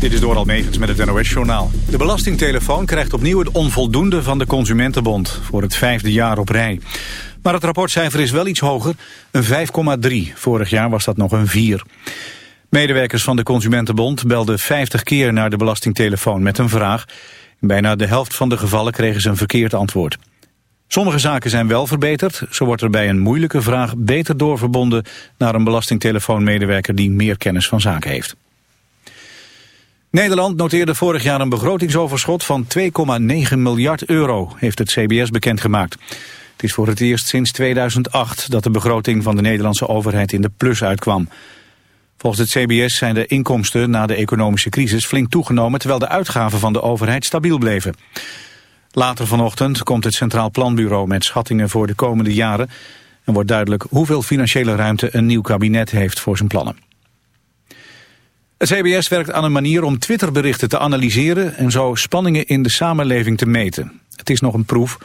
Dit is Doral Megens met het NOS-journaal. De belastingtelefoon krijgt opnieuw het onvoldoende van de Consumentenbond... voor het vijfde jaar op rij. Maar het rapportcijfer is wel iets hoger, een 5,3. Vorig jaar was dat nog een 4. Medewerkers van de Consumentenbond belden 50 keer naar de belastingtelefoon met een vraag. Bijna de helft van de gevallen kregen ze een verkeerd antwoord. Sommige zaken zijn wel verbeterd. Zo wordt er bij een moeilijke vraag beter doorverbonden... naar een belastingtelefoonmedewerker die meer kennis van zaken heeft. Nederland noteerde vorig jaar een begrotingsoverschot van 2,9 miljard euro, heeft het CBS bekendgemaakt. Het is voor het eerst sinds 2008 dat de begroting van de Nederlandse overheid in de plus uitkwam. Volgens het CBS zijn de inkomsten na de economische crisis flink toegenomen... terwijl de uitgaven van de overheid stabiel bleven. Later vanochtend komt het Centraal Planbureau met schattingen voor de komende jaren... en wordt duidelijk hoeveel financiële ruimte een nieuw kabinet heeft voor zijn plannen. Het CBS werkt aan een manier om Twitterberichten te analyseren... en zo spanningen in de samenleving te meten. Het is nog een proef.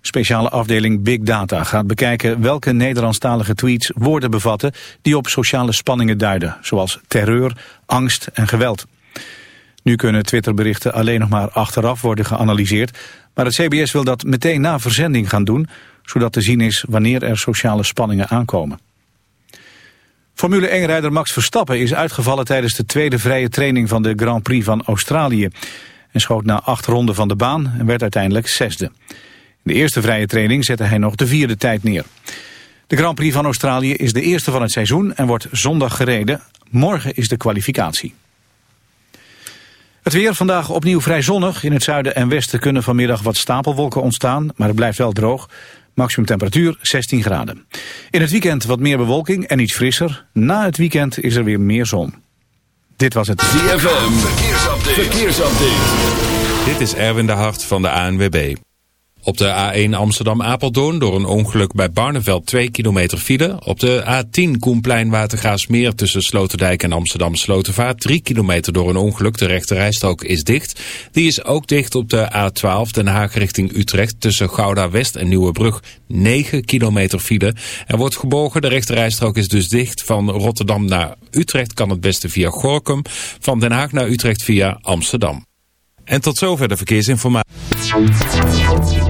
Speciale afdeling Big Data gaat bekijken welke Nederlandstalige tweets woorden bevatten... die op sociale spanningen duiden, zoals terreur, angst en geweld. Nu kunnen Twitterberichten alleen nog maar achteraf worden geanalyseerd... maar het CBS wil dat meteen na verzending gaan doen... zodat te zien is wanneer er sociale spanningen aankomen. Formule 1-rijder Max Verstappen is uitgevallen tijdens de tweede vrije training van de Grand Prix van Australië. En schoot na acht ronden van de baan en werd uiteindelijk zesde. In de eerste vrije training zette hij nog de vierde tijd neer. De Grand Prix van Australië is de eerste van het seizoen en wordt zondag gereden. Morgen is de kwalificatie. Het weer vandaag opnieuw vrij zonnig. In het zuiden en westen kunnen vanmiddag wat stapelwolken ontstaan, maar het blijft wel droog. Maximum temperatuur 16 graden. In het weekend wat meer bewolking en iets frisser. Na het weekend is er weer meer zon. Dit was het ZFM. Verkeersupdate. Verkeersupdate. Dit is Erwin de Hart van de ANWB. Op de A1 Amsterdam-Apeldoorn door een ongeluk bij Barneveld 2 kilometer file. Op de A10 Koenplein Watergaasmeer tussen Sloterdijk en Amsterdam Slotervaart 3 kilometer door een ongeluk. De rechte rijstrook is dicht. Die is ook dicht op de A12 Den Haag richting Utrecht tussen Gouda West en Nieuwebrug 9 kilometer file. Er wordt gebogen, de rechte rijstrook is dus dicht. Van Rotterdam naar Utrecht kan het beste via Gorkum. Van Den Haag naar Utrecht via Amsterdam. En tot zover de verkeersinformatie.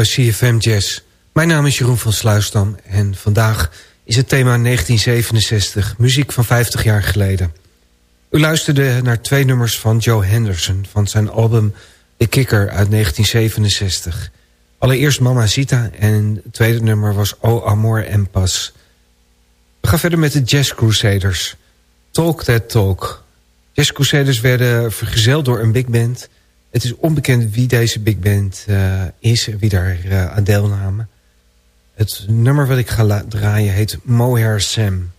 Bij CFM Jazz. Mijn naam is Jeroen van Sluisdam en vandaag is het thema 1967, muziek van 50 jaar geleden. U luisterde naar twee nummers van Joe Henderson van zijn album The Kicker uit 1967. Allereerst Mama Zita en het tweede nummer was O Amor en Pas. We gaan verder met de Jazz Crusaders. Talk That Talk. Jazz Crusaders werden vergezeld door een big band... Het is onbekend wie deze big band uh, is, wie daar uh, aan deelnamen. Het nummer wat ik ga draaien heet Mohair Sam.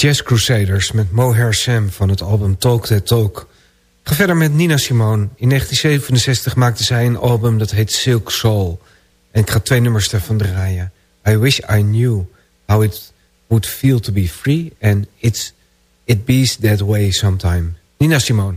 Jazz Crusaders met Mohair Sam van het album Talk That Talk. Ga verder met Nina Simone. In 1967 maakte zij een album dat heet Silk Soul. En ik ga twee nummers ervan draaien. I Wish I Knew How It Would Feel To Be Free... and It's, It Bees That Way Sometime. Nina Simone.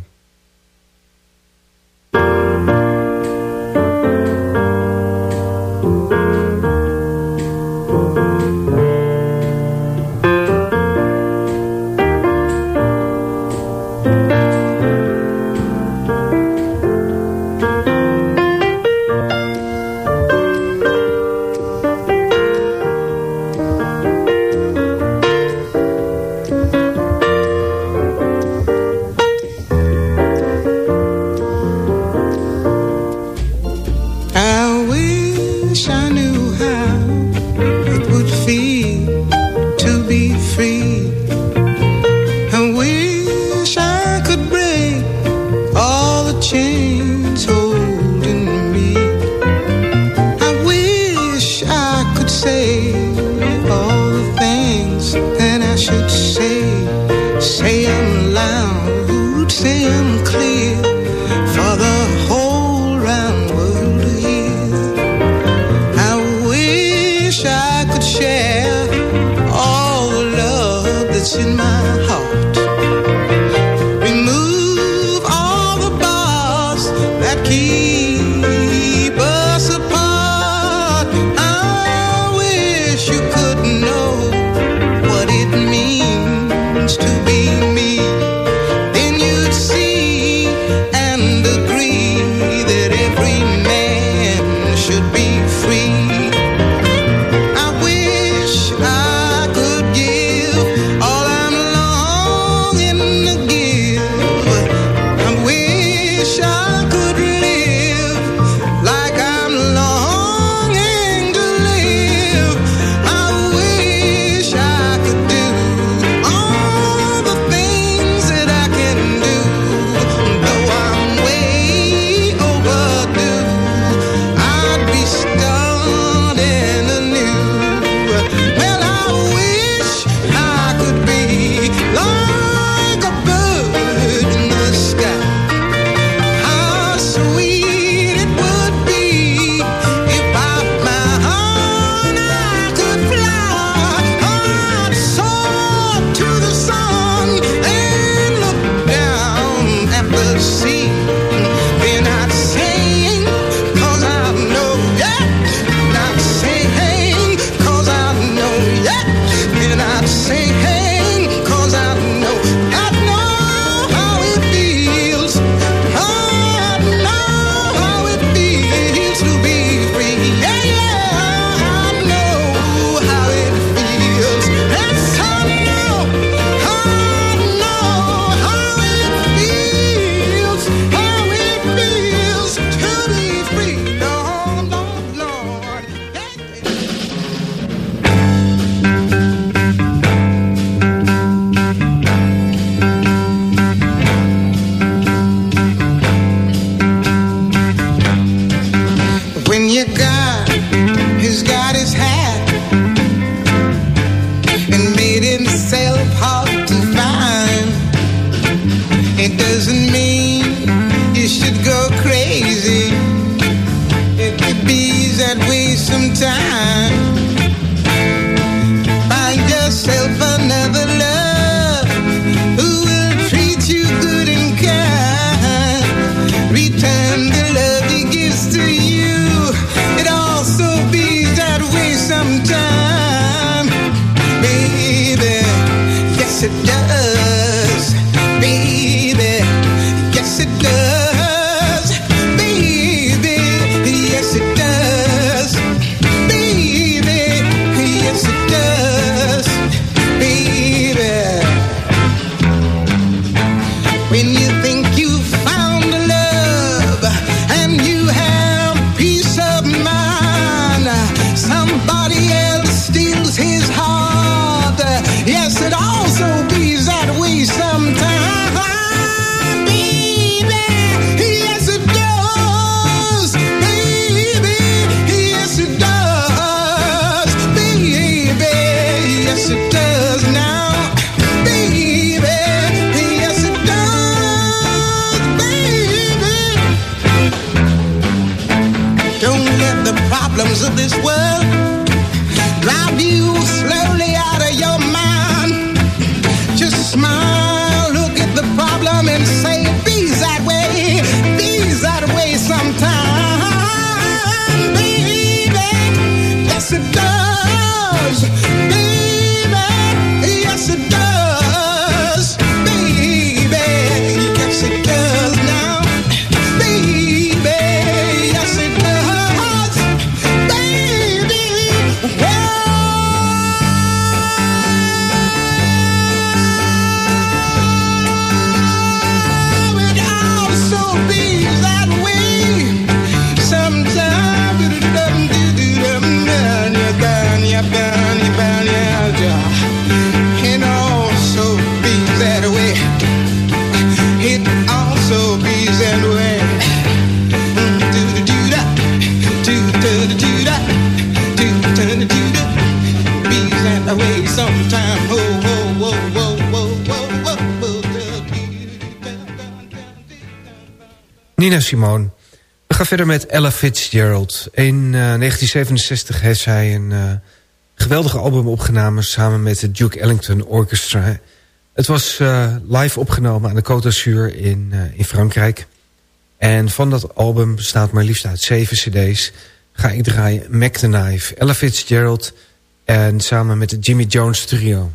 at the problems of this world, drive you slowly out of your Simone. We gaan verder met Ella Fitzgerald. In 1967 eh, heeft zij een uh, geweldige album opgenomen... samen met het Duke Ellington Orchestra. Het was uh, live opgenomen aan de Côte d'Azur in, in Frankrijk. En van dat album bestaat maar liefst uit zeven cd's... ga ik draaien Mac the Knife, Ella Fitzgerald... en samen met het Jimmy Jones Trio.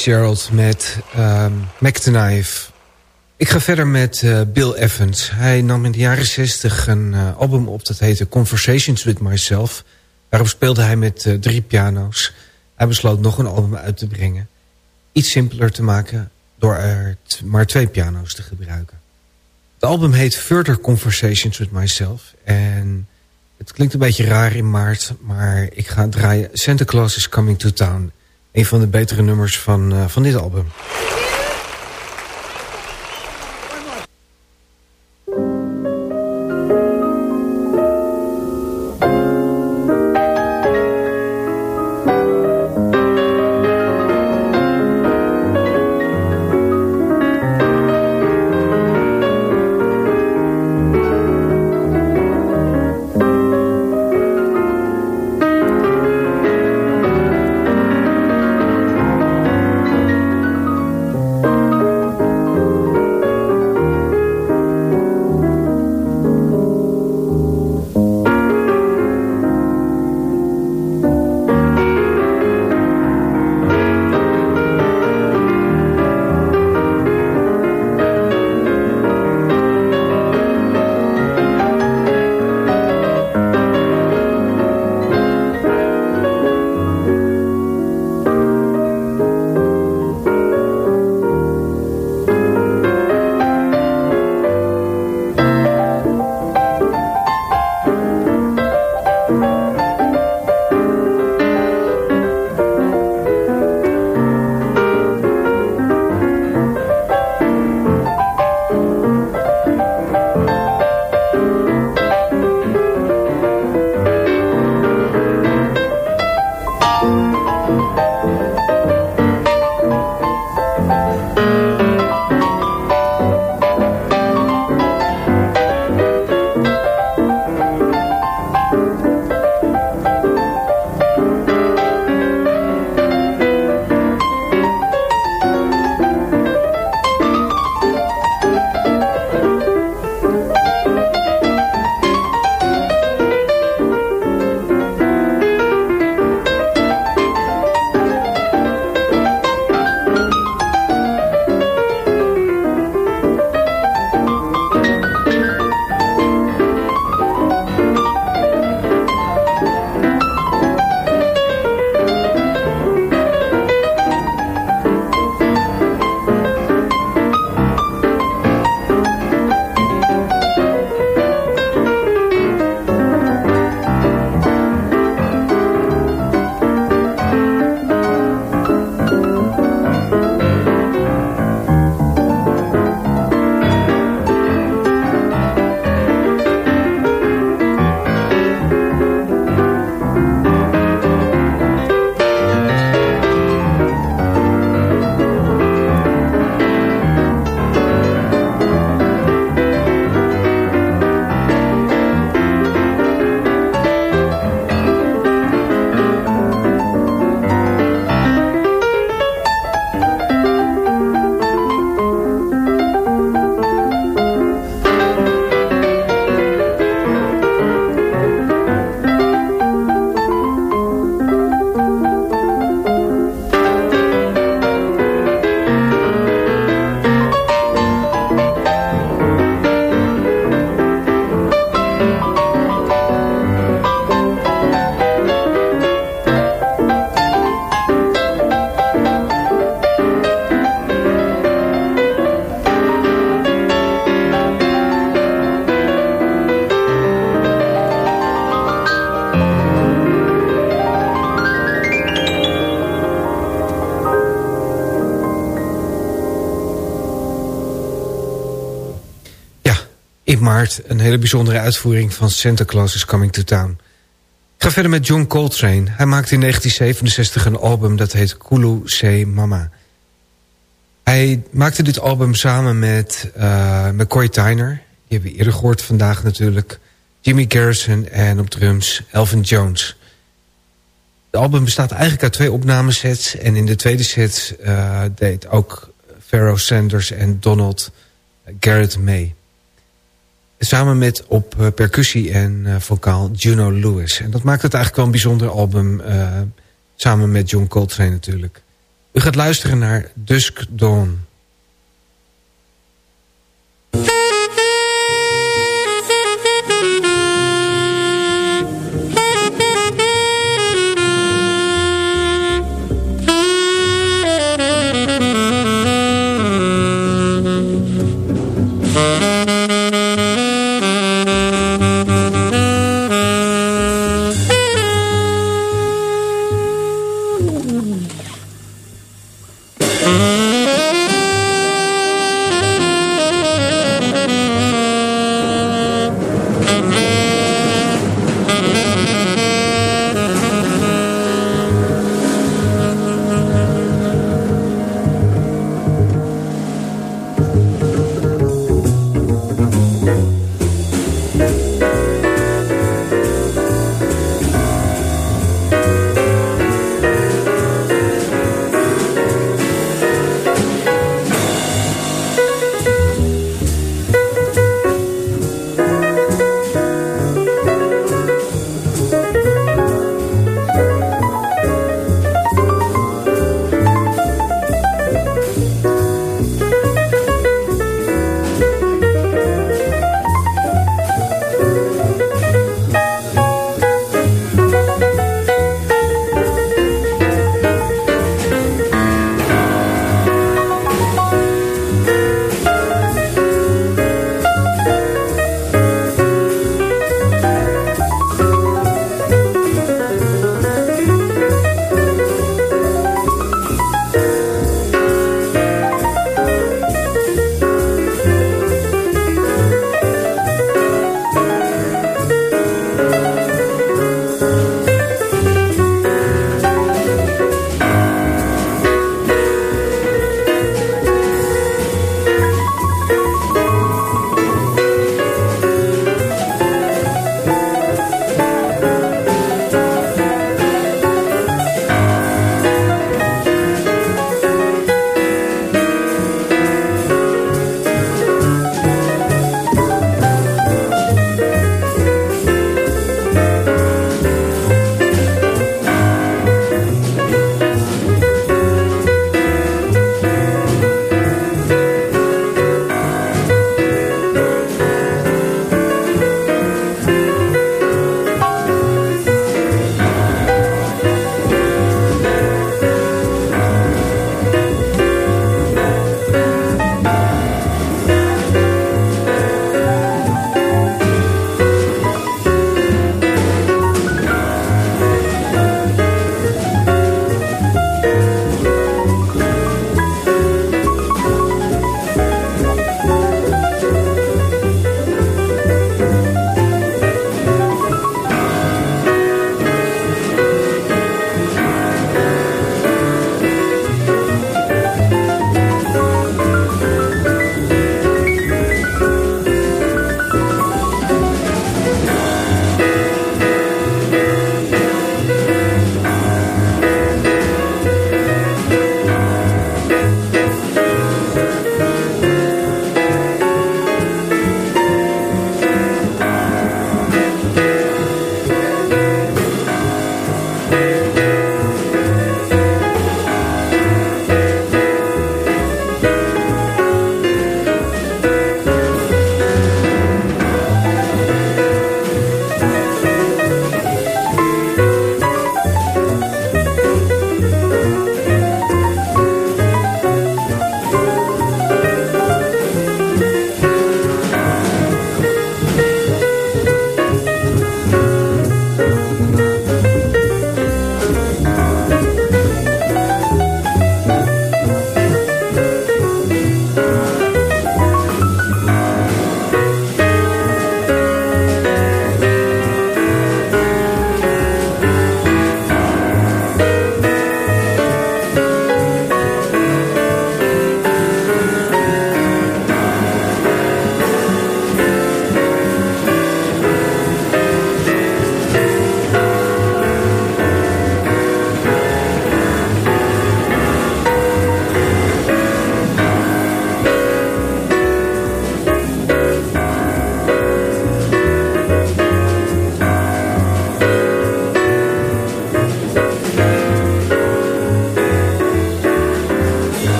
Fitzgerald met um, the Knife. Ik ga verder met uh, Bill Evans. Hij nam in de jaren 60 een uh, album op dat heette Conversations with Myself. Daarop speelde hij met uh, drie piano's. Hij besloot nog een album uit te brengen. Iets simpeler te maken door er maar twee piano's te gebruiken. Het album heet Further Conversations with Myself. En het klinkt een beetje raar in maart, maar ik ga draaien Santa Claus is Coming to Town een van de betere nummers van, uh, van dit album. Een hele bijzondere uitvoering van Santa Claus is Coming to Town. Ik ga verder met John Coltrane. Hij maakte in 1967 een album dat heet Kulu Se Mama. Hij maakte dit album samen met uh, McCoy Tyner. Die hebben we eerder gehoord vandaag natuurlijk. Jimmy Garrison en op drums Elvin Jones. Het album bestaat eigenlijk uit twee opnamesets. En in de tweede set uh, deed ook Pharoah Sanders en Donald Garrett mee. Samen met op uh, percussie en uh, vocaal Juno Lewis. En dat maakt het eigenlijk wel een bijzonder album. samen met John Coltrane natuurlijk. U gaat luisteren naar Dusk Dawn.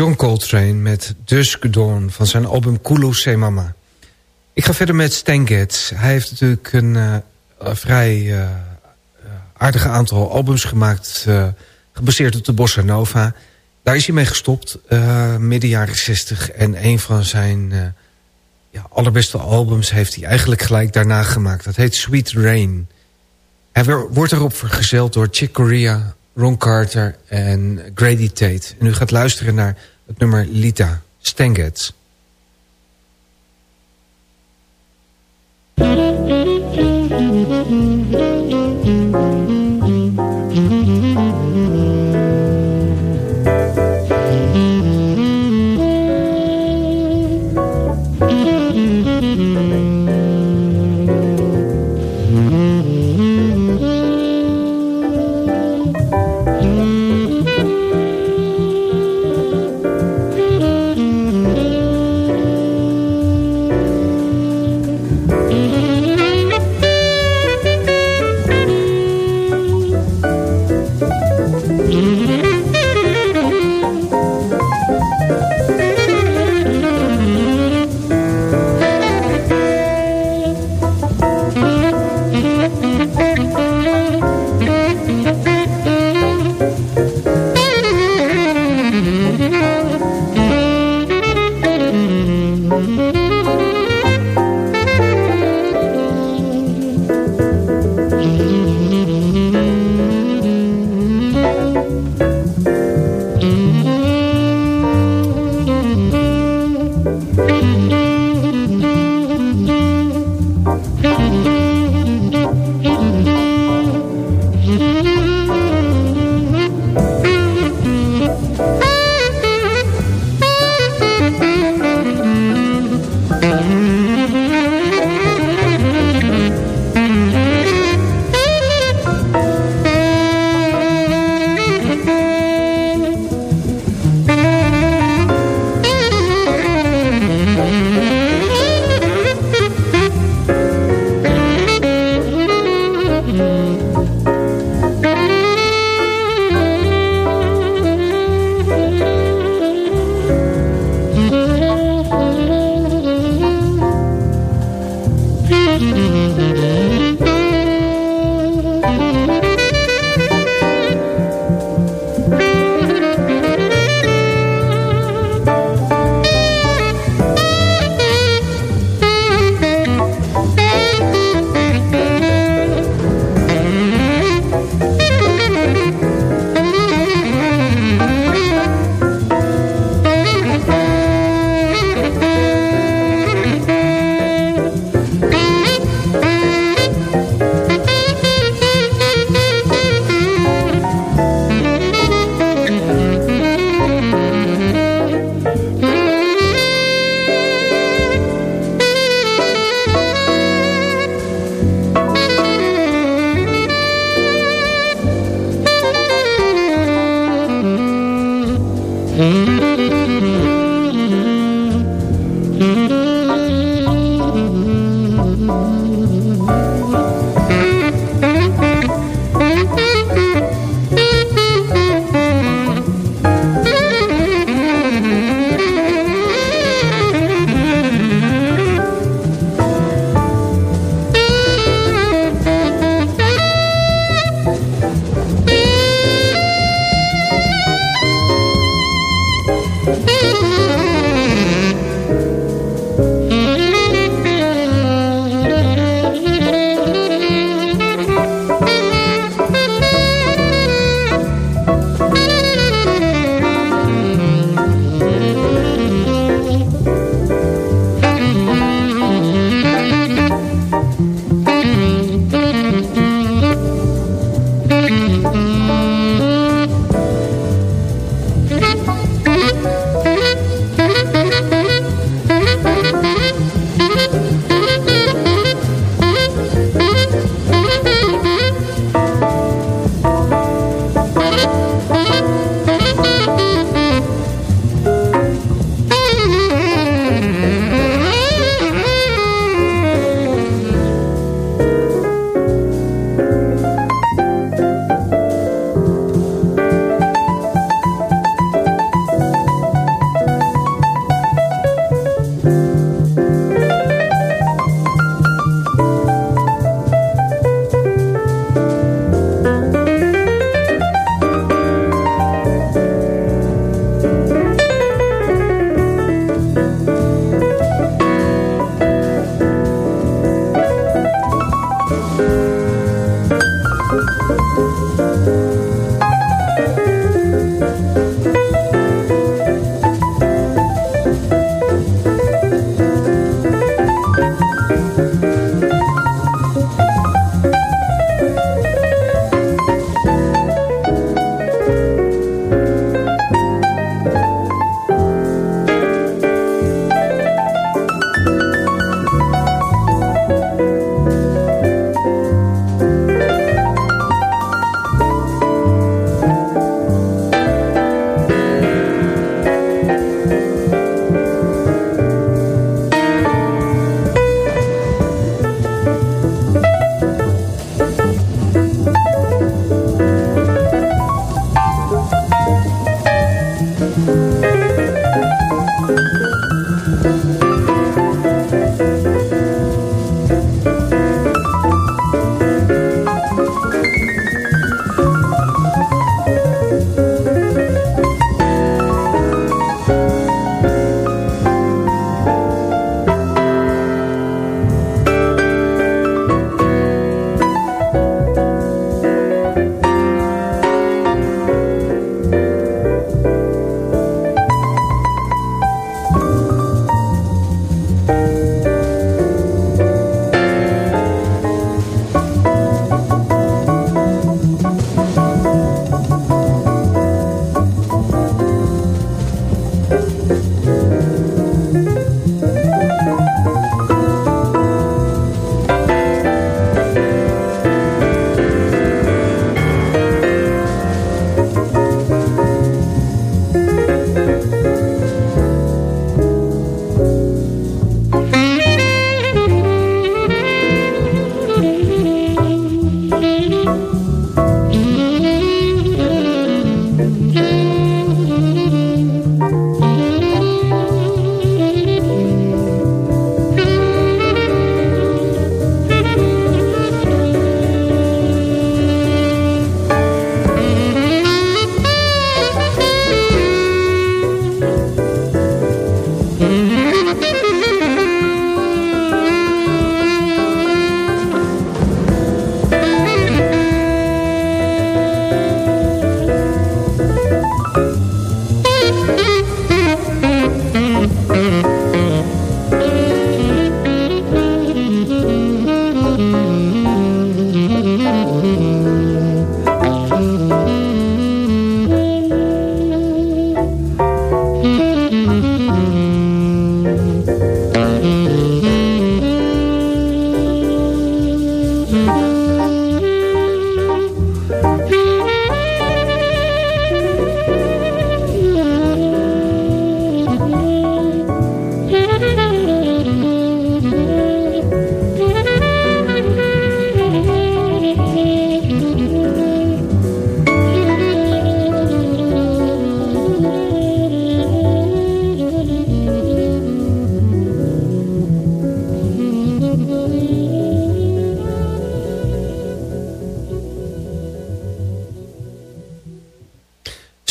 John Coltrane met Dusk Dawn van zijn album Kulu Se Mama. Ik ga verder met Stan. Hij heeft natuurlijk een uh, vrij uh, aardige aantal albums gemaakt... Uh, gebaseerd op de Bossa Nova. Daar is hij mee gestopt, midden jaren 60. En een van zijn ja, allerbeste albums heeft hij eigenlijk gelijk daarna gemaakt. Dat heet Sweet Rain. Hij wordt erop vergezeld door Chick Corea, Ron Carter en Grady Tate. En u gaat luisteren naar het nummer Lita, Stengets.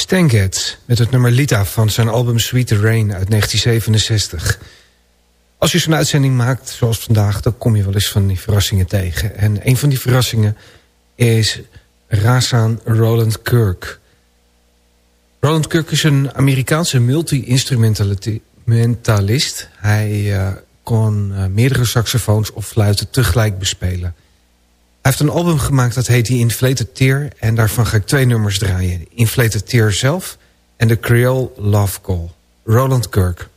Getz met het nummer Lita van zijn album Sweet Rain uit 1967. Als je zo'n uitzending maakt zoals vandaag... dan kom je wel eens van die verrassingen tegen. En een van die verrassingen is Razan Roland Kirk. Roland Kirk is een Amerikaanse multi-instrumentalist. Hij uh, kon uh, meerdere saxofoons of fluiten tegelijk bespelen. Hij heeft een album gemaakt dat heet die Inflated Tear. En daarvan ga ik twee nummers draaien. Inflated Tear zelf en de Creole Love Call. Roland Kirk.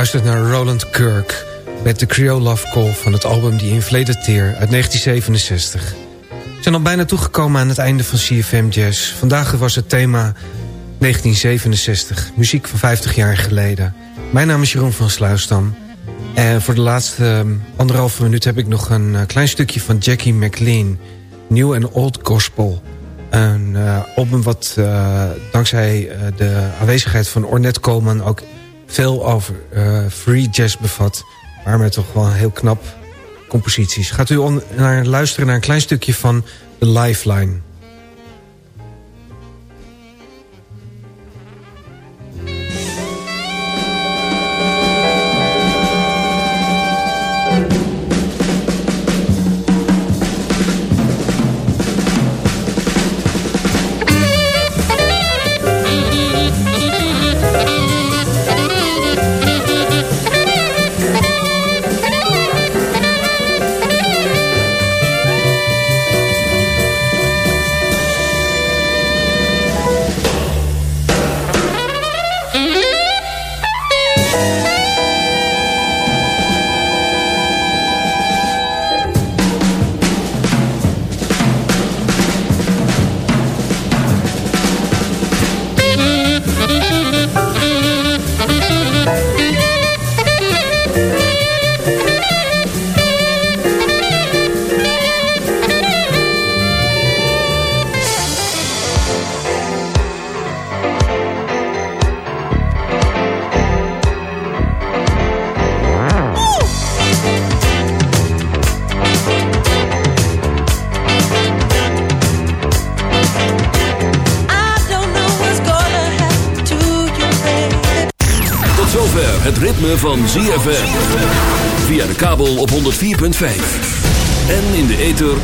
Luistert naar Roland Kirk met de Creole Love Call van het album The Inflated Tear uit 1967. We zijn al bijna toegekomen aan het einde van CFM Jazz. Vandaag was het thema 1967, muziek van 50 jaar geleden. Mijn naam is Jeroen van Sluisdam. En voor de laatste um, anderhalve minuut heb ik nog een uh, klein stukje van Jackie McLean. New and Old Gospel. Een uh, album wat uh, dankzij de aanwezigheid van Ornette Coleman... ook veel over free jazz bevat. Maar met toch wel heel knap composities. Gaat u naar luisteren naar een klein stukje van The Lifeline...